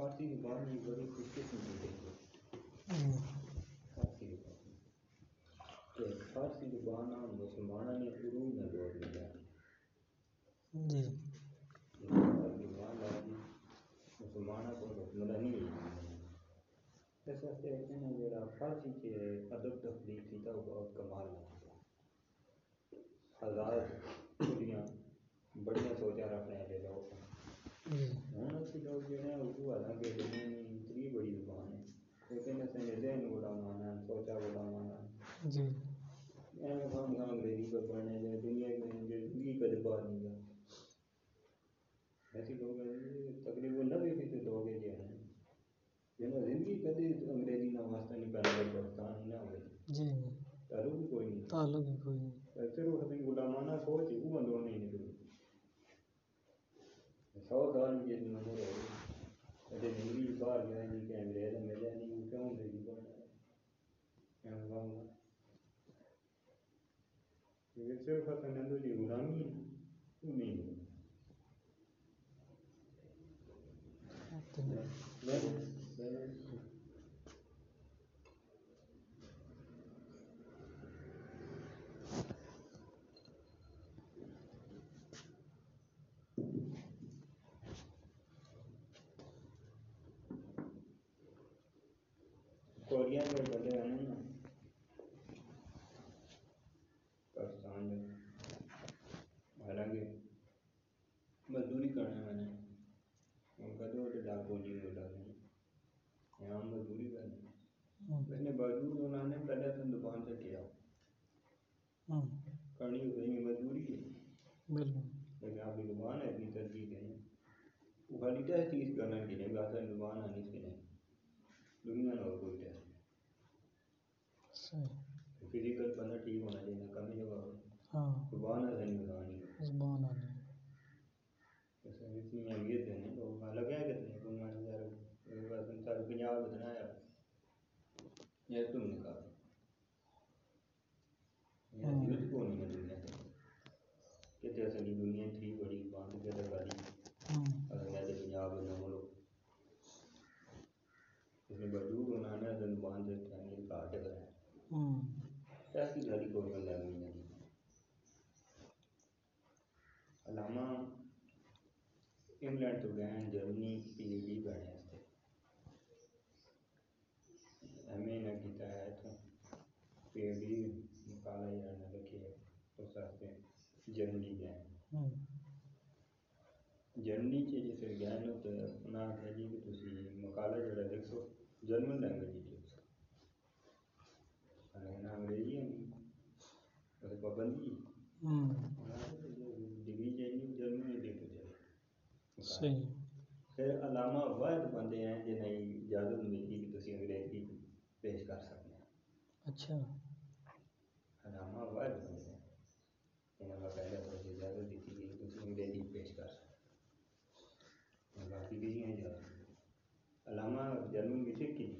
فارسی زبان بھی بڑی خوش قسمتی ہے ہم، فارسی کہ فارسی زبان مسلمانوں نے عروج نہ دور ملا جی۔ مسلمانوں کو ملا نہیں ہے اس واسطے انہیں جڑا فارسی کے ادب تخلیق کیتا وہ بہت کمال ہے۔ ہزار بڑیاں سوچا رکھنے والے لوگ ہوں اسی لوگ جو ہیں اردو حالانکہ میں اتنی بڑی زبان ہے لیکن اس نے ذہن ہے سوچا ہے جی ایم خام خام انگریزی پر پڑھنے جائے دنیا میں زندگی کا باہر نہیں گیا ایسے لوگ تقریباً نبے فیصد لوگ ہیں جو ہیں جنہوں زندگی کدی انگریزی نہ واسطہ نہیں پہنا پاکستان نہ ہوئے جی۔ تعلق کوئی نہیں۔ تعلق ہی کوئی نہیں صرف اپنی غلامانہ سوچ ہی وہ اندروں نہیں نکلی سو سال بھی جس نمبر ہو گئی کدے زندگی باہر گیا نہیں کہ انگریز ملے نہیں وہ کیوں انگریزی پڑھنا ہے ایم خام یہ صرف اپنے اندر کی غلامی ہے وہ نہیں ہے کوریا کے بندے ہیں نا پاکستان میں حالانکہ مزدوری کرنے والے ہیں ان کا تو ڈاکو جی میں ڈالیں یہاں مزدوری کرنے ہم، میں نے باوجود انہوں نے پہلے تو دکان سے کیا ہم، کرنی ہو گئی مزدوری ہے بالکل۔ لیکن آپ کی زبان ہے اتنی ترجیح دیں وہ خالی ٹیسٹ چیز کرنا کہ نہیں بات ہے زبان آنی سے نہیں دنیا میں اور کوئی ٹیسٹ صحیح۔ فزیکل بندہ ٹھیک ہونا چاہیے کمی جگہ ہو۔ ہاں۔ زبان ہے صحیح بتانی زبان آنی ایسے اتنی اہمیت ہے نہیں تو حال لگا کتنے؟ کو میں یار سارے پنجاب اتنا ہے۔ یہ تم نے کہا یہ یوز کو نہیں ہے دنیا کہتے ہیں ساری دنیا تھی بڑی بات کے گاڑی ہم، اگر میں تو پنجاب میں ملو اس نے باوجود انہوں نے زبان سے تعمیر کاٹ کرایا ہم، ایسی گاڑی کو لگی نہیں علامہ انگلینڈ تو گئے ہیں جرمنی پی ایچ ڈی کرنے ایم اے نے کیتا ہے تو پی ایچ ڈی مقالہ جڑا نے لکھے اس واسطے جرمنی گئے جرمنی چ جس گئے تو انہوں نے آخیا جی کہ تسی مقالہ جڑا لکھو جرمن لینگویج اور پابندی ڈگری چاہیے جرمن لکھ چاہیے صحیح پھر علامہ واحد بندے ہیں جنہیں اجازت ملی کہ تسی انگریزی پیش کر سکتے ہیں اچھا علامہ واحد بندے ہیں جنہیں باقاعدہ طور سے اجازت دیتی کہ تسی انگریزی پیش کر سکتے ہیں باقی بھی ہیں اجازت علامہ جرمن کی سکھ کی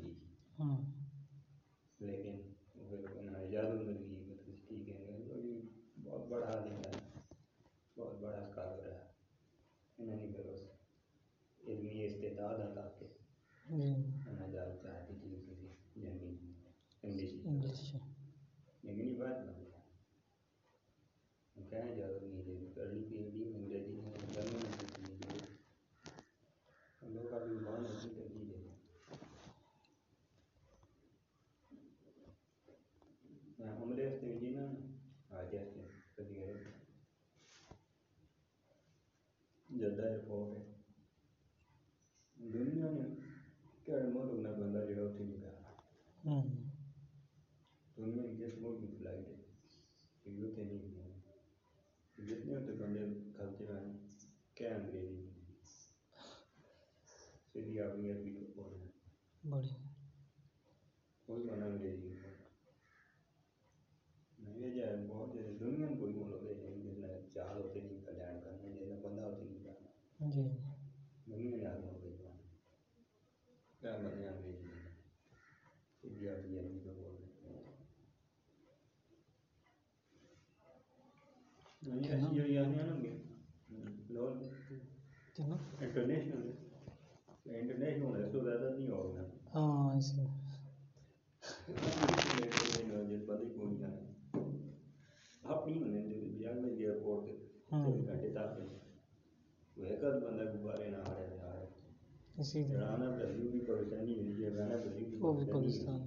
لیکن پھر انہیں کی مل گئی ٹھیک ہے بھی بہت بڑا عالم ہے، بہت بڑا کاغذ ہے انہوں نے پھر علمی استعداد عطا کے جی انہیں اجازت چاہ دی تھی کسی جرمنی انگلش انگلش سے لیکن یہ بات بن گیا وہ کہیں اجازت نہیں دے ارلی پی ایچ ڈی میں انگریزی میں جرمن میں کسی نہیں دے لوگ اپنی زبان اپنی ترجیح دے دیں میں عمرے سے جی نا آج سے کبھی گئے جدہ ایئرپورٹ ہے دنیا نے کہڑے ملک نے بندہ جڑا اتنے نہیں کوئی بنا میں یہ جائے بہت جیسے دنیا میں کوئی ملک ہے ہوتے نہیں کلیان جیسے بندہ ہوتے نہیں جی دنیا نے آدم ہو گئی کیا بنے انگریزی میں سیدھی اپنی عربی کو بول رہے ہیں ایسی جو یہاں نا لوگ کتنا انٹرنیشنل انٹرنیشنل ہونا اس تو زیادہ نہیں ہوگا ہاں نہیں آنا آپ نہیں ہونے جو بیاہ میں ایئرپورٹ سے ہاں چوبیس گھنٹے تک وہ ایک آدھ بندہ گبارے نہ آ رہا ہے اسی طرح رانا بھائی بھی پاکستانی ہوئی ہے بھائی بھی وہ بھی پاکستان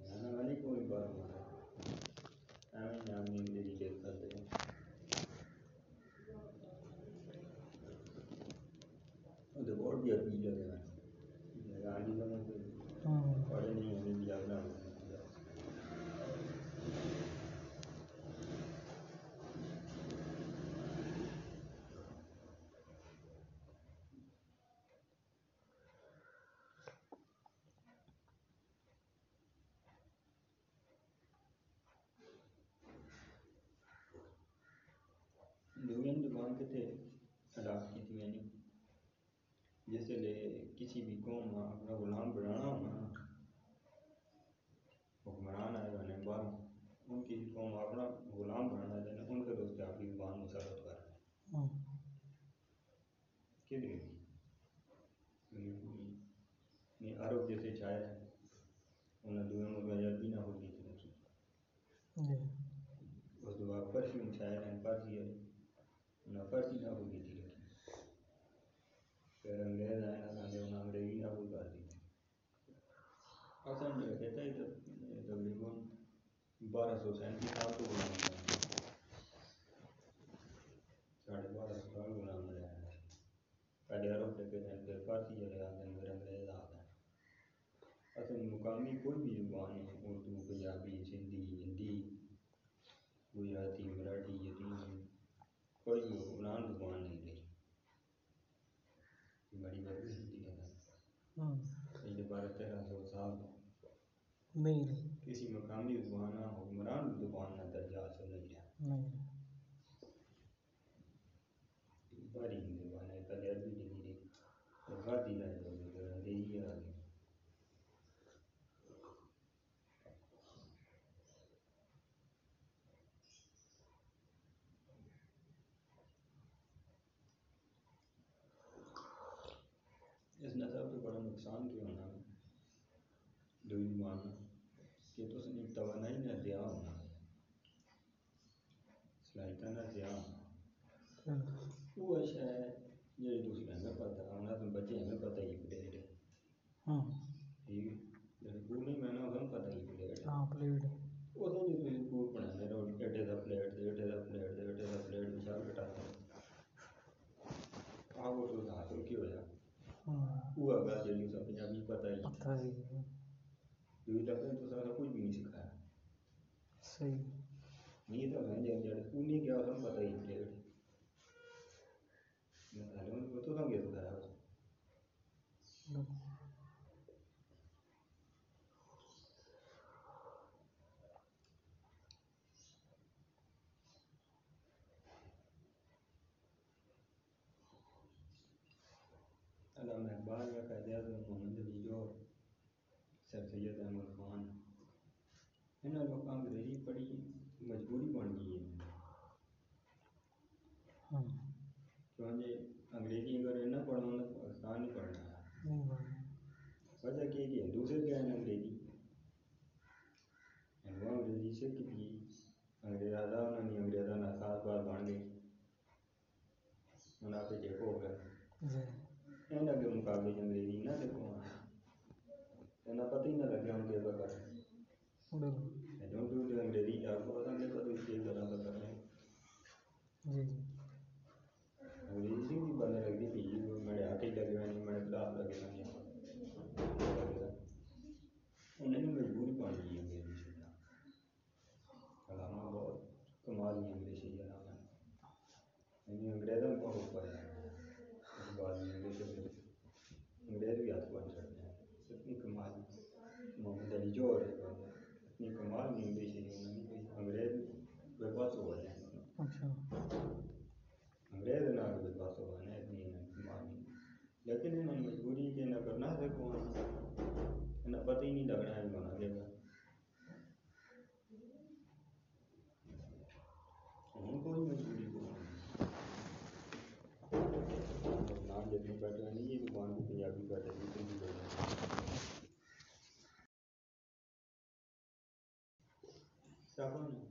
رانا والی کوئی بات نہیں ایویں نام نہیں میری دیکھ کرتے ہیں وہ تو بہت بھی اپیل لگے ہیں راجی کا مطلب ہاں پڑھے نہیں ہونے بھی جاگنا دنیا زبان کے تھے اڈاپٹ کی تھی نے۔ جس لے کسی بھی قوم میں اپنا غلام بنانا ہونا حکمران آئے ہونے باہر ان کی قوم اپنا غلام بنانا چاہتے ان کے دوست آپ کی زبان مسلط کر۔ ہاں۔ کدھر عرب جیسے شاعر ہیں۔ انہیں دنیا میں عربی نہ ہوگی جی۔ اس کے بعد پرشین شاعر ہیں فارسی ہے۔ انہیں فارسی نہ ہوگی تھی پھر انگریز آئے نہ سمجھے انہیں انگریزی نہ ہو کر اصل میں کہتا ہے تقریباً بارہ سو سینتیس سال تو غلام تھا ساڑھے بارہ سو سال غلام رہا ہے پہلے عرب تھے کہتے ہیں پھر فارسی چلے آتے ہیں پھر انگریز آتے ہیں اصل مقامی کوئی بھی زبان ہے اردو پنجابی سندھی ہندی گجراتی مراٹھی کوئی حکمران زبان نہیں رہی بڑی بڑی ہندی ہے ہاں۔ پہلے بارہ تیرہ سو سال نہیں۔ کسی مقامی حکمران زبان نہ درجہ حاصل نہیں ہے۔ نہیں۔ بڑی ہے پہلے عربی لکھی تھی اور فارسی رہ گئی پھر انگریزی آ گئی اس نے سب تو بڑا نقصان دوئی زبان کہ تس نے توانائی نہ دیا ہونا۔ صلاحیت نہ دیا ہونا۔ وہ اچھا ہے جی تھی ہمیں پتہ ہونا تم بچے ہمیں پتہ ہی پلیٹ۔ ہے ہاں۔ ٹھیک ہے؟ میں ہمیں پتہ ہی پلیٹ۔ ہاں پلیٹ وہ تو جو تھی پور بنانے رو ایٹے دا پلیٹ دے ایٹے دا پلیٹ دے ایٹے دا پلیٹ مثال کٹاتا آپ وہ تو حاصل کی ہویا ہاں وہ اگر جی سب پنجابی پتہ ہی پتہ ہی ہے لفظ تو سارا کچھ بھی نہیں سکھایا۔ صحیح۔ نہیں تو میں جب جب پور نہیں گیا ہم پتہ ہی پلیٹ میں تعلیم کو تو سمجھے سکھایا بالکل علامہ اقبال کا قائد اعظم محمد جوہر سر سید احمد انگریزی پڑھی مجبوری بن گئی انگریزی اگر نہ پڑھو تو پاکستان ہوا ہوتا ہے بعد میں جیسے انگریز بھی ہاتھ پہنچ رہے ہیں اتنی کمال محمد علی جو اور اتنی کمال انگلش انگریز بے بس ہو رہے انگریز نہ بے بس ہو رہے اتنی کمال لیکن انہوں نے مجبوری کے نہ کرنا سکوں